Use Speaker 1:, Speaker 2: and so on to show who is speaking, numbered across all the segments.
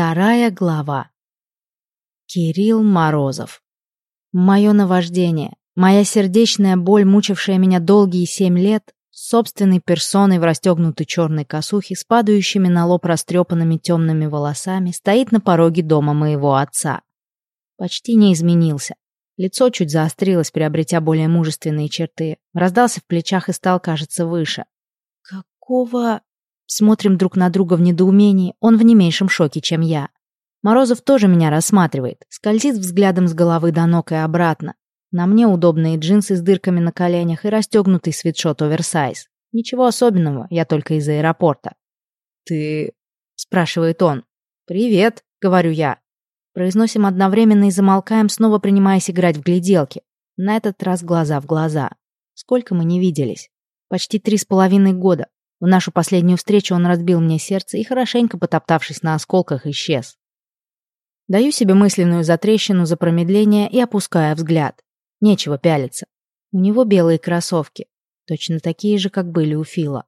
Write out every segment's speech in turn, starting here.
Speaker 1: Вторая глава. Кирилл Морозов. Мое наваждение, моя сердечная боль, мучившая меня долгие семь лет, собственной персоной в расстегнутой черной косухе с падающими на лоб растрепанными темными волосами, стоит на пороге дома моего отца. Почти не изменился. Лицо чуть заострилось, приобретя более мужественные черты. Раздался в плечах и стал, кажется, выше. «Какого...» Смотрим друг на друга в недоумении, он в не меньшем шоке, чем я. Морозов тоже меня рассматривает, скользит взглядом с головы до ног и обратно. На мне удобные джинсы с дырками на коленях и расстегнутый свитшот оверсайз. Ничего особенного, я только из аэропорта.
Speaker 2: «Ты...»
Speaker 1: — спрашивает он. «Привет», — говорю я. Произносим одновременно и замолкаем, снова принимаясь играть в гляделки. На этот раз глаза в глаза. Сколько мы не виделись? Почти три с половиной года. В нашу последнюю встречу он разбил мне сердце и, хорошенько потоптавшись на осколках, исчез. Даю себе мысленную затрещину за промедление и опускаю взгляд. Нечего пялиться. У него белые кроссовки. Точно такие же, как были у Фила.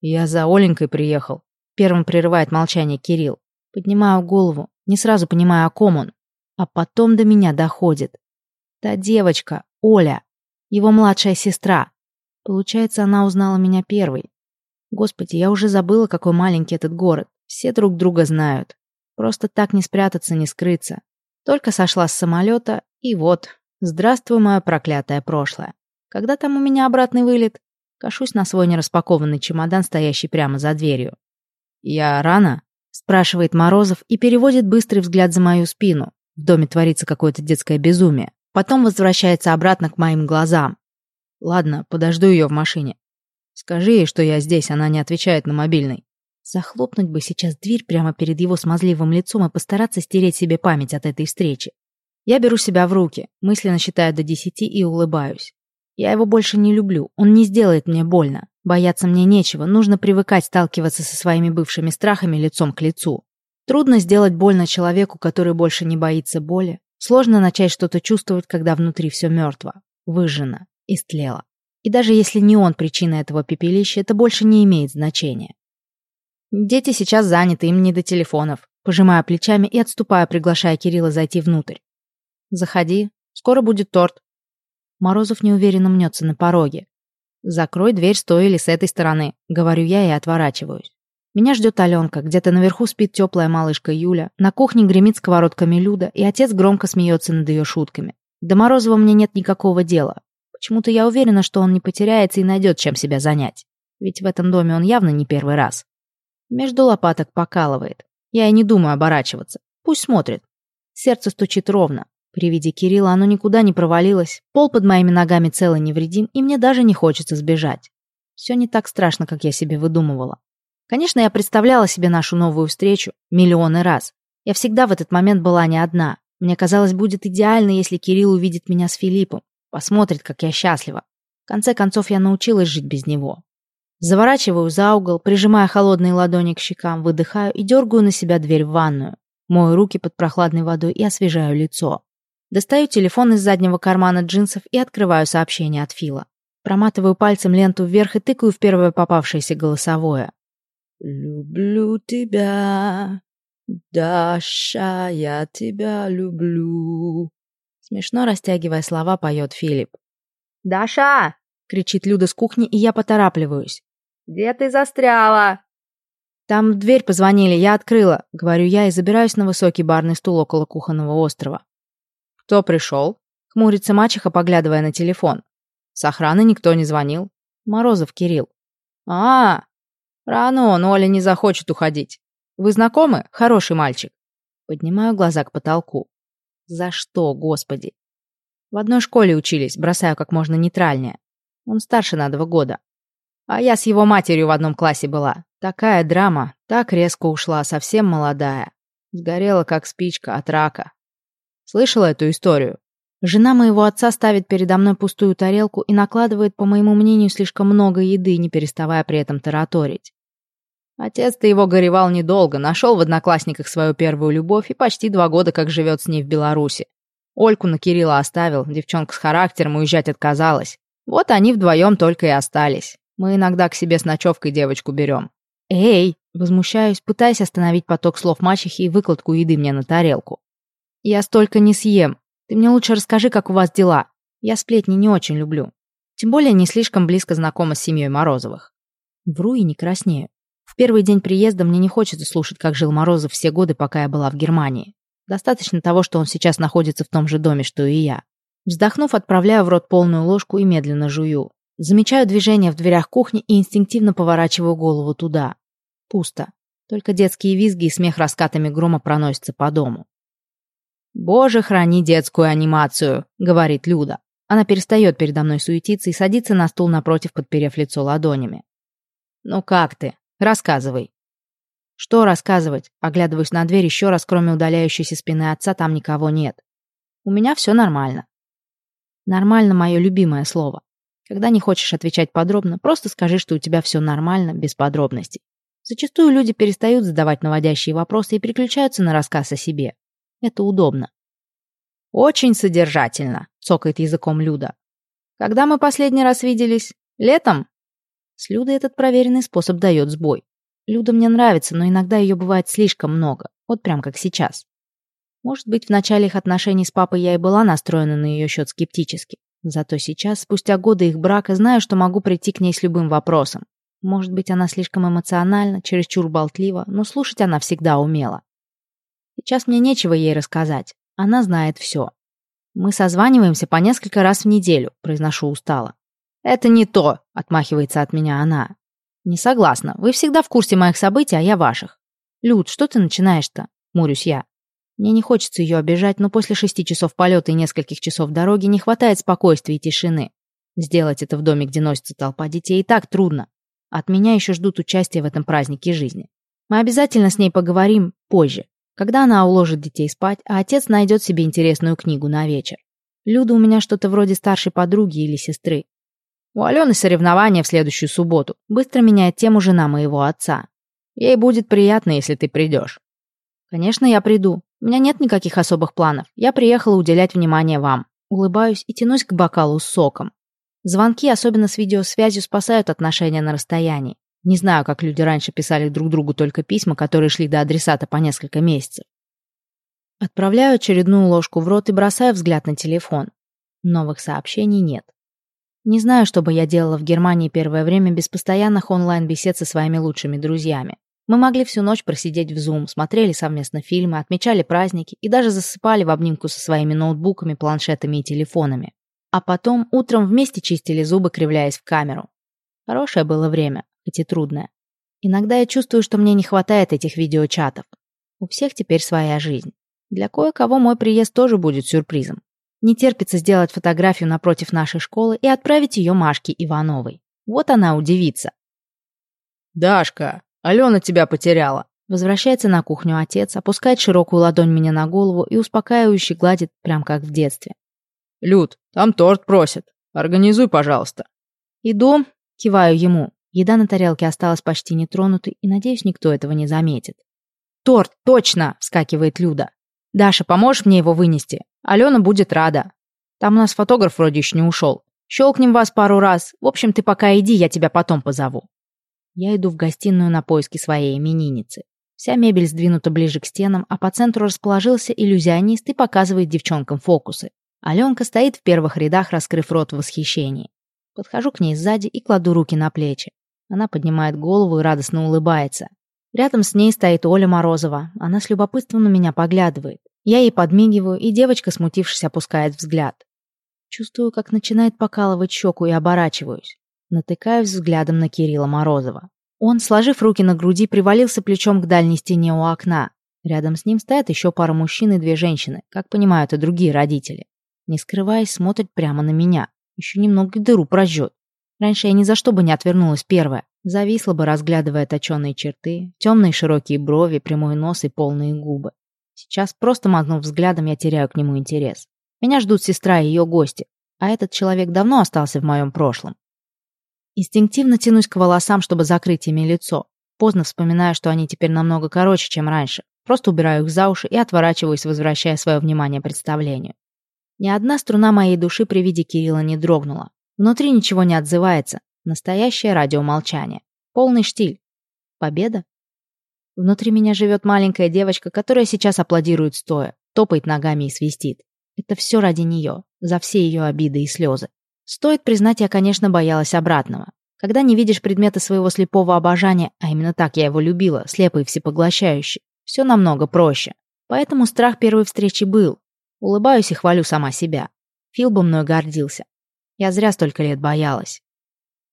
Speaker 2: «Я за Оленькой приехал», — первым прерывает молчание Кирилл.
Speaker 1: Поднимаю голову, не сразу понимаю, о ком он. А потом до меня доходит. Та девочка, Оля, его младшая сестра. Получается, она узнала меня первой. Господи, я уже забыла, какой маленький этот город. Все друг друга знают. Просто так не спрятаться, не скрыться. Только сошла с самолета, и вот, здравствуй, мое проклятое прошлое. Когда там у меня обратный вылет? Кашусь на свой нераспакованный чемодан, стоящий прямо за дверью.
Speaker 2: «Я рано?»
Speaker 1: — спрашивает Морозов и переводит быстрый взгляд за мою спину. В доме творится какое-то детское безумие. Потом возвращается обратно к моим глазам.
Speaker 2: «Ладно, подожду ее в машине. Скажи ей, что я здесь, она не отвечает на мобильный.
Speaker 1: Захлопнуть бы сейчас дверь прямо перед его смазливым лицом и постараться стереть себе память от этой встречи. Я беру себя в руки, мысленно считаю до десяти и улыбаюсь. Я его больше не люблю, он не сделает мне больно. Бояться мне нечего, нужно привыкать сталкиваться со своими бывшими страхами лицом к лицу. Трудно сделать больно человеку, который больше не боится боли. Сложно начать что-то чувствовать, когда внутри все мертво, выжжено, истлело. И даже если не он причина этого пепелища, это больше не имеет значения. Дети сейчас заняты, им не до телефонов. Пожимая плечами и отступая, приглашая Кирилла зайти внутрь. «Заходи, скоро будет торт». Морозов неуверенно мнется на пороге. «Закрой дверь с той или с этой стороны», — говорю я и отворачиваюсь. Меня ждет Аленка, где-то наверху спит теплая малышка Юля, на кухне гремит сковородками Люда, и отец громко смеется над ее шутками. До Морозова мне нет никакого дела. Почему-то я уверена, что он не потеряется и найдет, чем себя занять. Ведь в этом доме он явно не первый раз. Между лопаток покалывает. Я и не думаю оборачиваться. Пусть смотрит. Сердце стучит ровно. При виде Кирилла оно никуда не провалилось. Пол под моими ногами цел и невредим, и мне даже не хочется сбежать. Все не так страшно, как я себе выдумывала. Конечно, я представляла себе нашу новую встречу миллионы раз. Я всегда в этот момент была не одна. Мне казалось, будет идеально, если Кирилл увидит меня с Филиппом. Посмотрит, как я счастлива. В конце концов, я научилась жить без него. Заворачиваю за угол, прижимая холодные ладони к щекам, выдыхаю и дергаю на себя дверь в ванную. Мою руки под прохладной водой и освежаю лицо. Достаю телефон из заднего кармана джинсов и открываю сообщение от Фила. Проматываю пальцем ленту вверх и тыкаю в первое попавшееся голосовое.
Speaker 2: «Люблю тебя, Даша, я тебя люблю».
Speaker 1: Смешно растягивая слова, поет Филипп. «Даша!» — кричит Люда с кухни, и я поторапливаюсь. «Где ты застряла?» «Там в дверь позвонили, я открыла», — говорю я и забираюсь на высокий барный стул около кухонного острова.
Speaker 2: «Кто пришел?» — хмурится мачеха, поглядывая на телефон. «С охраны никто не звонил».
Speaker 1: «Морозов Кирилл».
Speaker 2: «А, рано он, Оля не захочет уходить. Вы знакомы? Хороший мальчик».
Speaker 1: Поднимаю глаза к потолку. За что, господи? В одной школе учились, бросаю как можно нейтральнее. Он старше на два года. А я с его матерью в одном классе была. Такая драма, так резко ушла, совсем молодая. Сгорела, как спичка, от рака.
Speaker 2: Слышала эту историю?
Speaker 1: Жена моего отца ставит передо мной пустую тарелку и накладывает, по моему мнению, слишком много еды, не переставая при этом тараторить.
Speaker 2: Отец-то его горевал недолго, нашел в одноклассниках свою первую любовь и почти два года как живет с ней в Беларуси. Ольку на Кирилла оставил, девчонка с характером уезжать отказалась. Вот они вдвоем только и остались. Мы иногда к себе с ночевкой девочку берем.
Speaker 1: «Эй!» — возмущаюсь, пытаясь остановить поток слов мачехи и выкладку еды мне на тарелку. «Я столько не съем. Ты мне лучше расскажи, как у вас дела. Я сплетни не очень люблю. Тем более не слишком близко знакома с семьей Морозовых. Вру и не краснею. Первый день приезда мне не хочется слушать, как жил Морозов все годы, пока я была в Германии. Достаточно того, что он сейчас находится в том же доме, что и я. Вздохнув, отправляю в рот полную ложку и медленно жую. Замечаю движение в дверях кухни и инстинктивно поворачиваю голову туда. Пусто. Только детские визги и смех раскатами грома проносятся по дому. «Боже, храни детскую анимацию», — говорит Люда. Она перестает передо мной суетиться и садится на стул напротив, подперев лицо ладонями. «Ну как ты? Рассказывай». «Что рассказывать?» Оглядываюсь на дверь еще раз, кроме удаляющейся спины отца, там никого нет. «У меня все нормально». «Нормально» — мое любимое слово. Когда не хочешь отвечать подробно, просто скажи, что у тебя все нормально, без подробностей. Зачастую люди перестают задавать наводящие вопросы и переключаются на рассказ о себе. Это удобно. «Очень содержательно», — цокает языком Люда. «Когда мы последний раз виделись? Летом?» С Людой этот проверенный способ дает сбой. Люда мне нравится, но иногда ее бывает слишком много. Вот прям как сейчас. Может быть, в начале их отношений с папой я и была настроена на ее счет скептически. Зато сейчас, спустя годы их брака, знаю, что могу прийти к ней с любым вопросом. Может быть, она слишком эмоциональна, чересчур болтлива, но слушать она всегда умела. Сейчас мне нечего ей рассказать. Она знает все. Мы созваниваемся по несколько раз в неделю, произношу устало. Это не то, отмахивается от меня она. Не согласна. Вы всегда в курсе моих событий, а я ваших. Люд, что ты начинаешь-то? Мурюсь я. Мне не хочется ее обижать, но после шести часов полета и нескольких часов дороги не хватает спокойствия и тишины. Сделать это в доме, где носится толпа детей, и так трудно. От меня еще ждут участия в этом празднике жизни. Мы обязательно с ней поговорим позже, когда она уложит детей спать, а отец найдет себе интересную книгу на вечер. Люда у меня что-то вроде старшей подруги или сестры. У Алены соревнования в следующую субботу. Быстро меняет тему жена моего отца. Ей будет приятно, если ты придешь. Конечно, я приду. У меня нет никаких особых планов. Я приехала уделять внимание вам. Улыбаюсь и тянусь к бокалу с соком. Звонки, особенно с видеосвязью, спасают отношения на расстоянии. Не знаю, как люди раньше писали друг другу только письма, которые шли до адресата по несколько месяцев. Отправляю очередную ложку в рот и бросаю взгляд на телефон. Новых сообщений нет. Не знаю, что бы я делала в Германии первое время без постоянных онлайн-бесед со своими лучшими друзьями. Мы могли всю ночь просидеть в Zoom, смотрели совместно фильмы, отмечали праздники и даже засыпали в обнимку со своими ноутбуками, планшетами и телефонами. А потом утром вместе чистили зубы, кривляясь в камеру. Хорошее было время хоть и трудная. Иногда я чувствую, что мне не хватает этих видеочатов. У всех теперь своя жизнь. Для кое-кого мой приезд тоже будет сюрпризом. Не терпится сделать фотографию напротив нашей школы и отправить ее Машке Ивановой. Вот она удивится.
Speaker 2: «Дашка, Алена тебя потеряла!»
Speaker 1: Возвращается на кухню отец, опускает широкую ладонь мне на голову и успокаивающе гладит, прям как в детстве.
Speaker 2: «Люд, там торт просят. Организуй, пожалуйста».
Speaker 1: «Иду», киваю ему. Еда на тарелке осталась почти нетронутой, и, надеюсь, никто этого не заметит. «Торт, точно!» — вскакивает Люда. «Даша, поможешь мне его вынести? Алена будет рада. Там у нас фотограф вроде еще не ушел. Щелкнем вас пару раз. В общем, ты пока иди, я тебя потом позову». Я иду в гостиную на поиски своей именинницы. Вся мебель сдвинута ближе к стенам, а по центру расположился иллюзионист и показывает девчонкам фокусы. Аленка стоит в первых рядах, раскрыв рот в восхищении. Подхожу к ней сзади и кладу руки на плечи. Она поднимает голову и радостно улыбается. Рядом с ней стоит Оля Морозова. Она с любопытством на меня поглядывает. Я ей подмигиваю, и девочка, смутившись, опускает взгляд. Чувствую, как начинает покалывать щеку и оборачиваюсь. Натыкаюсь взглядом на Кирилла Морозова. Он, сложив руки на груди, привалился плечом к дальней стене у окна. Рядом с ним стоят еще пара мужчин и две женщины, как понимают и другие родители. Не скрываясь, смотрят прямо на меня. Еще немного дыру прожжет. Раньше я ни за что бы не отвернулась первая. Зависла бы, разглядывая точеные черты, темные широкие брови, прямой нос и полные губы. Сейчас, просто мазнув взглядом, я теряю к нему интерес. Меня ждут сестра и ее гости, а этот человек давно остался в моем прошлом. Инстинктивно тянусь к волосам, чтобы закрыть ими лицо. Поздно вспоминаю, что они теперь намного короче, чем раньше. Просто убираю их за уши и отворачиваюсь, возвращая свое внимание представлению. Ни одна струна моей души при виде Кирилла не дрогнула. Внутри ничего не отзывается. Настоящее радиомолчание. Полный штиль. Победа? Внутри меня живет маленькая девочка, которая сейчас аплодирует стоя, топает ногами и свистит. Это все ради нее, за все ее обиды и слезы. Стоит признать, я, конечно, боялась обратного. Когда не видишь предмета своего слепого обожания, а именно так я его любила, слепо и всепоглощающе, все намного проще. Поэтому страх первой встречи был. Улыбаюсь и хвалю сама себя. Фил бы мной гордился. Я зря столько лет боялась.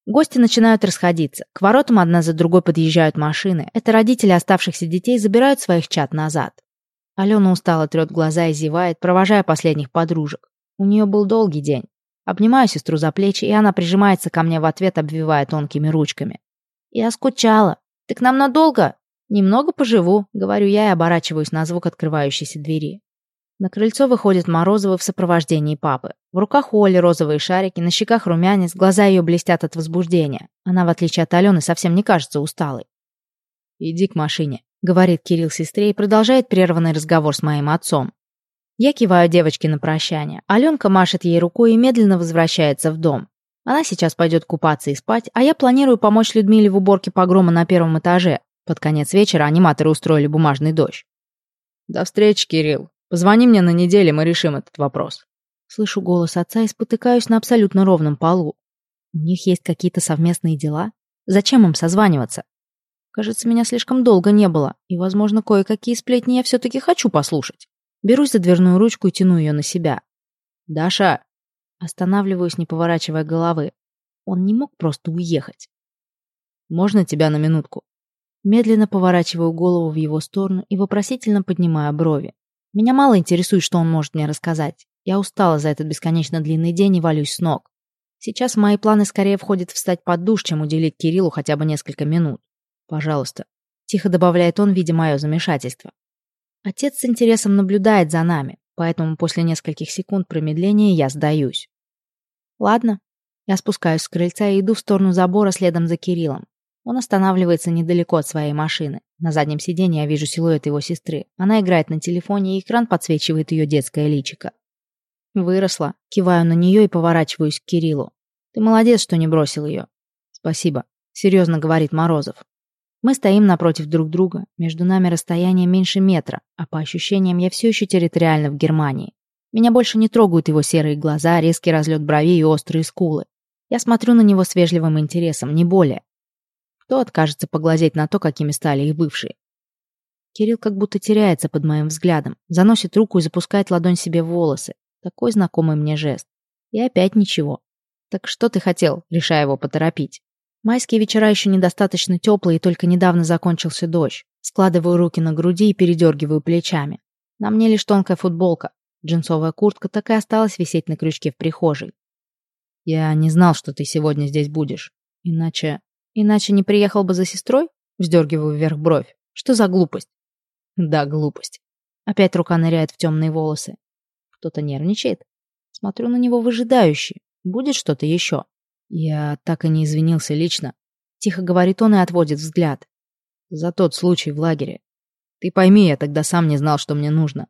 Speaker 1: Гости начинают расходиться. К воротам одна за другой подъезжают машины. Это родители оставшихся детей забирают своих чад назад. Алена устало трет глаза и зевает, провожая последних подружек. У нее был долгий день. Обнимаю сестру за плечи, и она прижимается ко мне в ответ, обвивая тонкими ручками. «Я скучала. Ты к нам надолго?» «Немного поживу», — говорю я и оборачиваюсь на звук открывающейся двери. На крыльцо выходит Морозова в сопровождении папы. В руках у Оли розовые шарики, на щеках румянец, глаза ее блестят от возбуждения. Она, в отличие от Алены, совсем не кажется усталой. «Иди к машине», — говорит Кирилл сестре и продолжает прерванный разговор с моим отцом. Я киваю девочке на прощание. Аленка машет ей рукой и медленно возвращается в дом. Она сейчас пойдет купаться и спать, а я планирую помочь Людмиле в уборке погрома на первом этаже. Под конец вечера аниматоры устроили бумажный дождь. «До встречи, Кирилл», Позвони мне на неделе, мы решим этот вопрос. Слышу голос отца и спотыкаюсь на абсолютно ровном полу. У них есть какие-то совместные дела? Зачем им созваниваться? Кажется, меня слишком долго не было, и, возможно, кое-какие сплетни я все-таки хочу послушать. Берусь за дверную ручку и тяну ее на себя. «Даша!» Останавливаюсь, не поворачивая головы. Он не мог просто уехать. «Можно тебя на минутку?» Медленно поворачиваю голову в его сторону и вопросительно поднимаю брови. Меня мало интересует, что он может мне рассказать. Я устала за этот бесконечно длинный день и валюсь с ног. Сейчас в мои планы скорее входит встать под душ, чем уделить Кириллу хотя бы несколько минут. Пожалуйста. Тихо добавляет он, видя мое замешательство. Отец с интересом наблюдает за нами, поэтому после нескольких секунд промедления я сдаюсь. Ладно. Я спускаюсь с крыльца и иду в сторону забора следом за Кириллом. Он останавливается недалеко от своей машины. На заднем сиденье я вижу силуэт его сестры. Она играет на телефоне, и экран подсвечивает ее детское личико. Выросла. Киваю на нее и поворачиваюсь к Кириллу. Ты молодец, что не бросил ее. Спасибо. Серьезно говорит Морозов. Мы стоим напротив друг друга. Между нами расстояние меньше метра, а по ощущениям я все еще территориально в Германии. Меня больше не трогают его серые глаза, резкий разлет бровей и острые скулы. Я смотрю на него с вежливым интересом, не более. Кто откажется поглазеть на то, какими стали их бывшие? Кирилл как будто теряется под моим взглядом, заносит руку и запускает ладонь себе в волосы. Такой знакомый мне жест. И опять ничего. Так что ты хотел, решая его поторопить? Майские вечера еще недостаточно теплые, и только недавно закончился дождь. Складываю руки на груди и передергиваю плечами. На мне лишь тонкая футболка. Джинсовая куртка так и осталась висеть на крючке в прихожей. Я не знал, что ты сегодня здесь будешь. Иначе... Иначе не приехал бы за сестрой? Вздергиваю вверх бровь. Что за глупость? Да, глупость. Опять рука ныряет в темные волосы. Кто-то нервничает. Смотрю на него выжидающе. Будет что-то еще? Я так и не извинился лично. Тихо говорит он и отводит взгляд. За тот случай в лагере. Ты пойми, я тогда сам не знал, что мне нужно.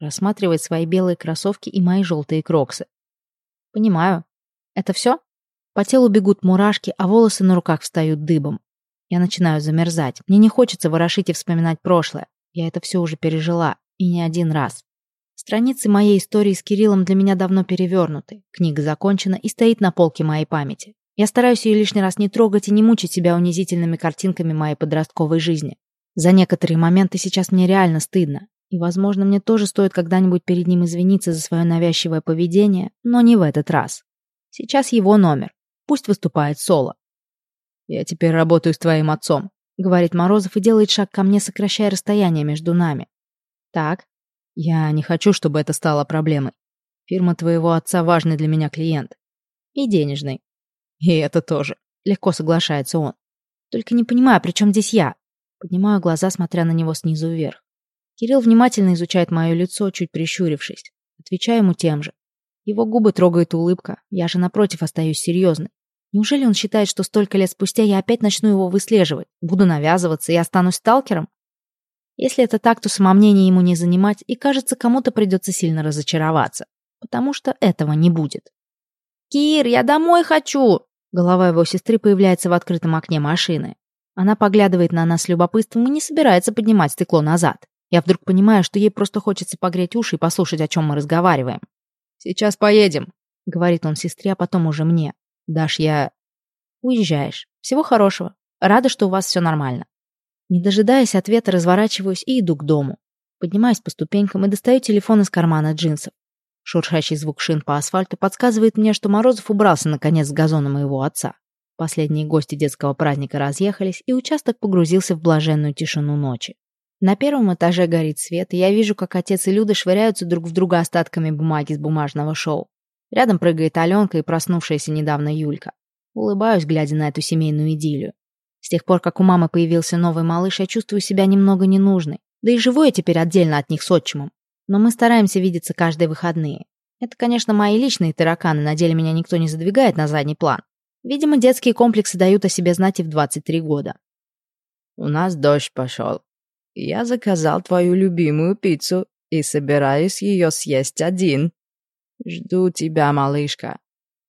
Speaker 1: Рассматривает свои белые кроссовки и мои желтые кроксы. Понимаю. Это все? По телу бегут мурашки, а волосы на руках встают дыбом. Я начинаю замерзать. Мне не хочется ворошить и вспоминать прошлое. Я это все уже пережила. И не один раз. Страницы моей истории с Кириллом для меня давно перевернуты. Книга закончена и стоит на полке моей памяти. Я стараюсь ее лишний раз не трогать и не мучить себя унизительными картинками моей подростковой жизни. За некоторые моменты сейчас мне реально стыдно. И, возможно, мне тоже стоит когда-нибудь перед ним извиниться за свое навязчивое поведение, но не в этот раз. Сейчас его номер. Пусть выступает соло. «Я теперь работаю с твоим отцом», — говорит Морозов и делает шаг ко мне, сокращая расстояние между нами. «Так, я не хочу, чтобы это стало проблемой. Фирма твоего отца важный для меня клиент. И денежный. И это тоже. Легко соглашается он. Только не понимаю, при чем здесь я? Поднимаю глаза, смотря на него снизу вверх. Кирилл внимательно изучает мое лицо, чуть прищурившись. Отвечаю ему тем же. Его губы трогает улыбка. Я же, напротив, остаюсь серьезной. Неужели он считает, что столько лет спустя я опять начну его выслеживать, буду навязываться и останусь сталкером? Если это так, то самомнение ему не занимать, и, кажется, кому-то придется сильно разочароваться, потому что этого не будет. «Кир, я домой хочу!» Голова его сестры появляется в открытом окне машины. Она поглядывает на нас с любопытством и не собирается поднимать стекло назад. Я вдруг понимаю, что ей просто хочется погреть уши и послушать, о чем мы разговариваем.
Speaker 2: «Сейчас поедем», —
Speaker 1: говорит он сестре, а потом уже мне. «Даш, я...» «Уезжаешь. Всего хорошего. Рада, что у вас все нормально». Не дожидаясь ответа, разворачиваюсь и иду к дому. Поднимаюсь по ступенькам и достаю телефон из кармана джинсов. Шуршащий звук шин по асфальту подсказывает мне, что Морозов убрался наконец с газона моего отца. Последние гости детского праздника разъехались, и участок погрузился в блаженную тишину ночи. На первом этаже горит свет, и я вижу, как отец и Люда швыряются друг в друга остатками бумаги с бумажного шоу. Рядом прыгает Аленка и проснувшаяся недавно Юлька. Улыбаюсь, глядя на эту семейную идиллию. С тех пор, как у мамы появился новый малыш, я чувствую себя немного ненужной. Да и живу я теперь отдельно от них с отчимом. Но мы стараемся видеться каждые выходные. Это, конечно, мои личные тараканы, на деле меня никто не задвигает на задний план. Видимо, детские комплексы дают о себе знать и в 23 года.
Speaker 2: «У нас дождь пошел. Я заказал твою любимую пиццу и собираюсь ее съесть один. Жду тебя, малышка».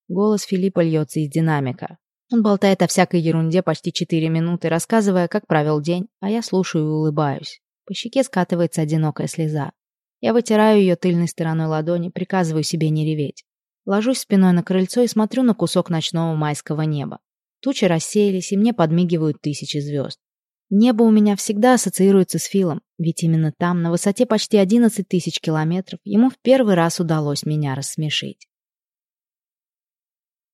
Speaker 1: Голос Филиппа льется из динамика. Он болтает о всякой ерунде почти четыре минуты, рассказывая, как провел день, а я слушаю и улыбаюсь. По щеке скатывается одинокая слеза. Я вытираю ее тыльной стороной ладони, приказываю себе не реветь. Ложусь спиной на крыльцо и смотрю на кусок ночного майского неба. Тучи рассеялись, и мне подмигивают тысячи звезд. Небо у меня всегда ассоциируется с Филом, ведь именно там, на высоте почти 11 тысяч километров, ему в первый раз удалось меня рассмешить.